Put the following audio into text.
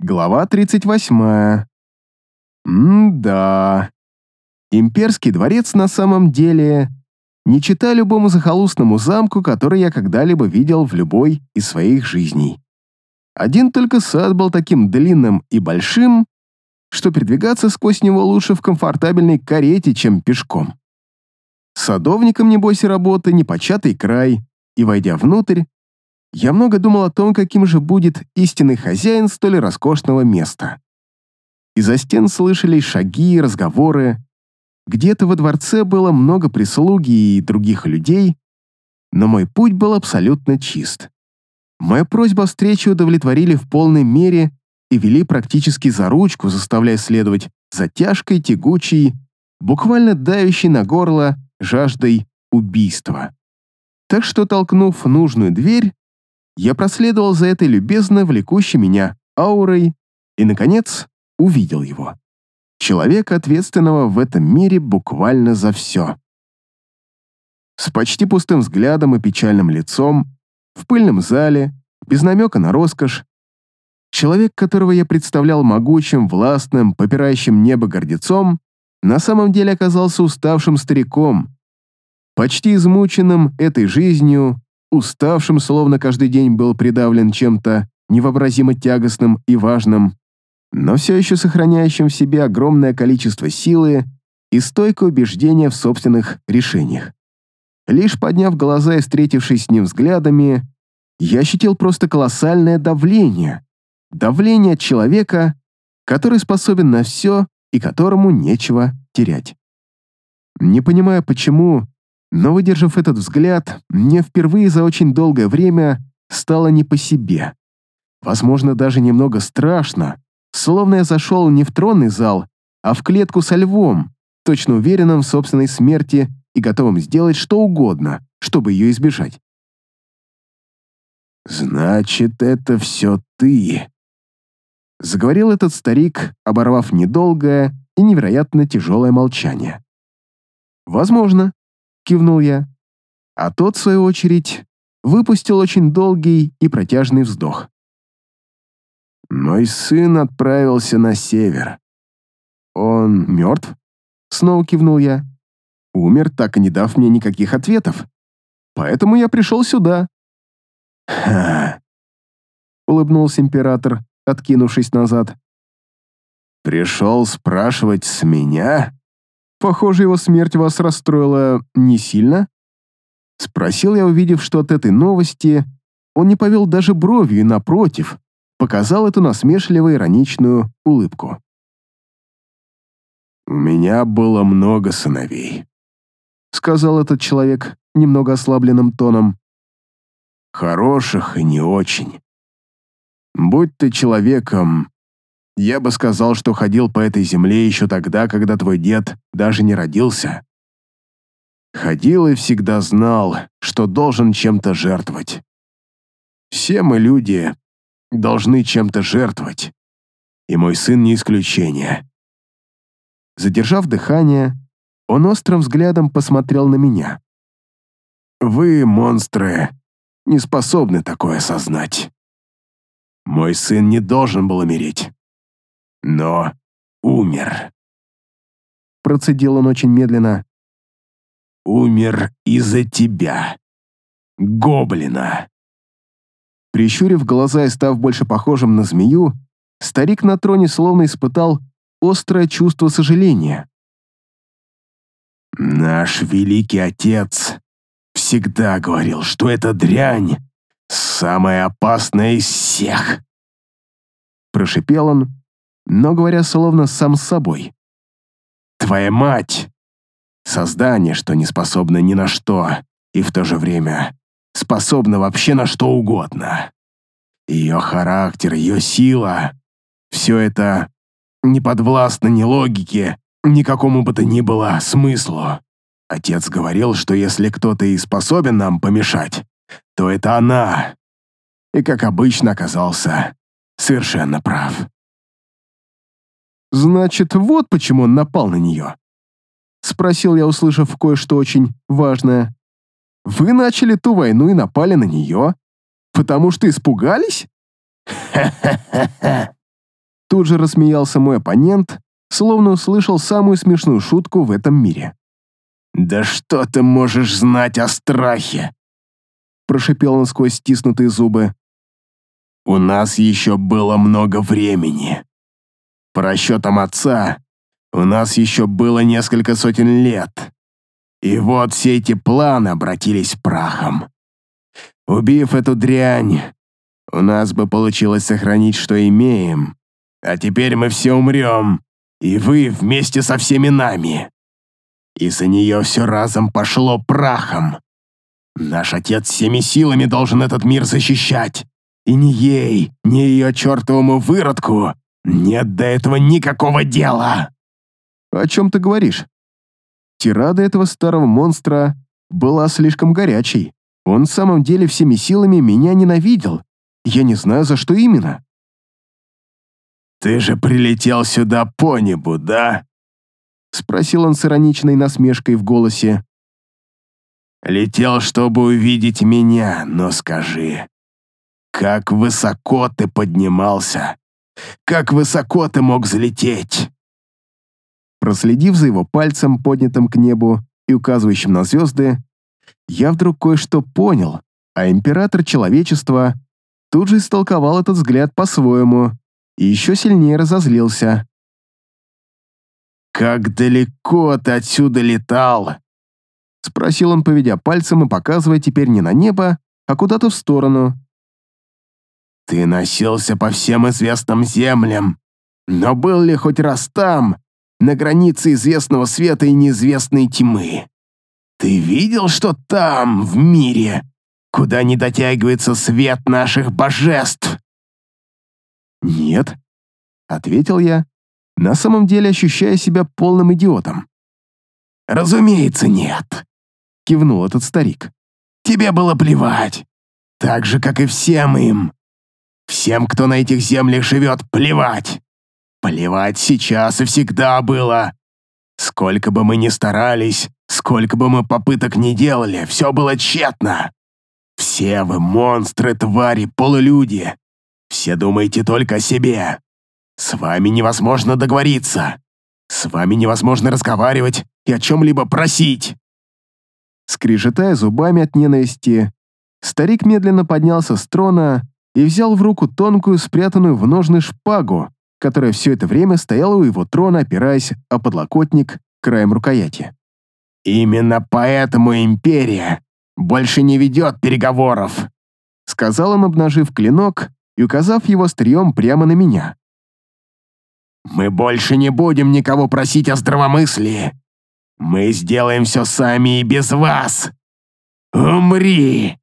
Глава 38. М-да. Имперский дворец на самом деле не чита любому захолустному замку, который я когда-либо видел в любой из своих жизней. Один только сад был таким длинным и большим, что передвигаться сквозь него лучше в комфортабельной карете, чем пешком. Садовником, небось, и работы, непочатый край, и, войдя внутрь, я много думал о том, каким же будет истинный хозяин столь роскошного места. Из-за стен слышались шаги и разговоры. Где-то во дворце было много прислуги и других людей, но мой путь был абсолютно чист. Мою просьбу о встрече удовлетворили в полной мере и вели практически за ручку, заставляя следовать за тяжкой, тягучей, буквально давящей на горло жаждой убийства. Так что, толкнув нужную дверь, я проследовал за этой любезно влекущей меня аурой и, наконец, увидел его. Человека, ответственного в этом мире буквально за все. С почти пустым взглядом и печальным лицом, в пыльном зале, без намека на роскошь, человек, которого я представлял могучим, властным, попирающим небо гордецом, на самом деле оказался уставшим стариком, почти измученным этой жизнью, уставшим, словно каждый день был придавлен чем-то невообразимо тягостным и важным, но все еще сохраняющим в себе огромное количество силы и стойкое убеждение в собственных решениях. Лишь подняв глаза и встретившись с ним взглядами, я ощутил просто колоссальное давление. Давление от человека, который способен на все и которому нечего терять. Не понимая, почему, но, выдержав этот взгляд, мне впервые за очень долгое время стало не по себе. Возможно, даже немного страшно, словно я зашел не в тронный зал, а в клетку со львом, точно уверенным в собственной смерти и готовым сделать что угодно, чтобы ее избежать. «Значит, это все ты», — заговорил этот старик, оборвав недолгое и невероятно тяжелое молчание. «Возможно», кивнул я. А тот, в свою очередь, выпустил очень долгий и протяжный вздох. Мой сын отправился на север. Он мертв? Снова кивнул я. Умер, так и не дав мне никаких ответов. Поэтому я пришел сюда. Ха! Улыбнулся император, откинувшись назад. Пришел спрашивать с меня? Похоже, его смерть вас расстроила не сильно?» Спросил я, увидев, что от этой новости он не повел даже бровью и, напротив, показал эту насмешливо-ироничную улыбку. «У меня было много сыновей», — сказал этот человек немного ослабленным тоном. «Хороших и не очень. Будь ты человеком, я бы сказал, что ходил по этой земле еще тогда, когда твой дед даже не родился. Ходил и всегда знал, что должен чем-то жертвовать. Все мы люди должны чем-то жертвовать. И мой сын не исключение. Задержав дыхание, он острым взглядом посмотрел на меня. «Вы, монстры, не способны такое осознать. Мой сын не должен был умереть но умер. Процедил он очень медленно. Умер из-за тебя, гоблина. Прищурив глаза и став больше похожим на змею, старик на троне словно испытал острое чувство сожаления. «Наш великий отец всегда говорил, что эта дрянь самая опасная из всех!» Прошипел он, но говоря словно сам с собой. «Твоя мать!» Создание, что не способно ни на что, и в то же время способно вообще на что угодно. Ее характер, ее сила — все это не подвластно ни логике, ни какому бы то ни было смыслу. Отец говорил, что если кто-то и способен нам помешать, то это она. И, как обычно, оказался совершенно прав. «Значит, вот почему он напал на нее?» Спросил я, услышав кое-что очень важное. «Вы начали ту войну и напали на нее? Потому что испугались?» Тут же рассмеялся мой оппонент, словно услышал самую смешную шутку в этом мире. «Да что ты можешь знать о страхе?» Прошипел он сквозь стиснутые зубы. «У нас еще было много времени. По расчетам отца, у нас еще было несколько сотен лет. И вот все эти планы обратились прахом. Убив эту дрянь, у нас бы получилось сохранить, что имеем. А теперь мы все умрем, и вы вместе со всеми нами. Из-за нее все разом пошло прахом. Наш отец всеми силами должен этот мир защищать. И ни ей, ни ее чертовому выродку нет до этого никакого дела. О чем ты говоришь? Тирада этого старого монстра была слишком горячей. Он в самом деле всеми силами меня ненавидел. Я не знаю, за что именно. «Ты же прилетел сюда по небу, да?» Спросил он с ироничной насмешкой в голосе. «Летел, чтобы увидеть меня, но скажи, как высоко ты поднимался? Как высоко ты мог взлететь?» Проследив за его пальцем, поднятым к небу и указывающим на звезды, я вдруг кое-что понял, а император человечества тут же истолковал этот взгляд по-своему и еще сильнее разозлился. «Как далеко ты отсюда летал?» Спросил он, поведя пальцем и показывая теперь не на небо, а куда-то в сторону. «Ты носился по всем известным землям, но был ли хоть раз там, на границе известного света и неизвестной тьмы? Ты видел, что там, в мире, куда не дотягивается свет наших божеств?» «Нет», — ответил я, на самом деле ощущая себя полным идиотом. «Разумеется, нет», — кивнул этот старик. «Тебе было плевать, так же, как и всем им. Всем, кто на этих землях живет, плевать. Плевать сейчас и всегда было. Сколько бы мы ни старались, сколько бы мы попыток ни делали, все было тщетно. Все вы монстры, твари, полулюди. Все думаете только о себе. С вами невозможно договориться. С вами невозможно разговаривать и о чем-либо просить. Скрежетая зубами от ненависти, старик медленно поднялся с трона и взял в руку тонкую, спрятанную в ножны шпагу, которая все это время стояла у его трона, опираясь о подлокотник краем рукояти. «Именно поэтому Империя больше не ведет переговоров», сказал он, обнажив клинок и указав его острием прямо на меня. «Мы больше не будем никого просить о здравомыслии. Мы сделаем все сами и без вас. Умри!»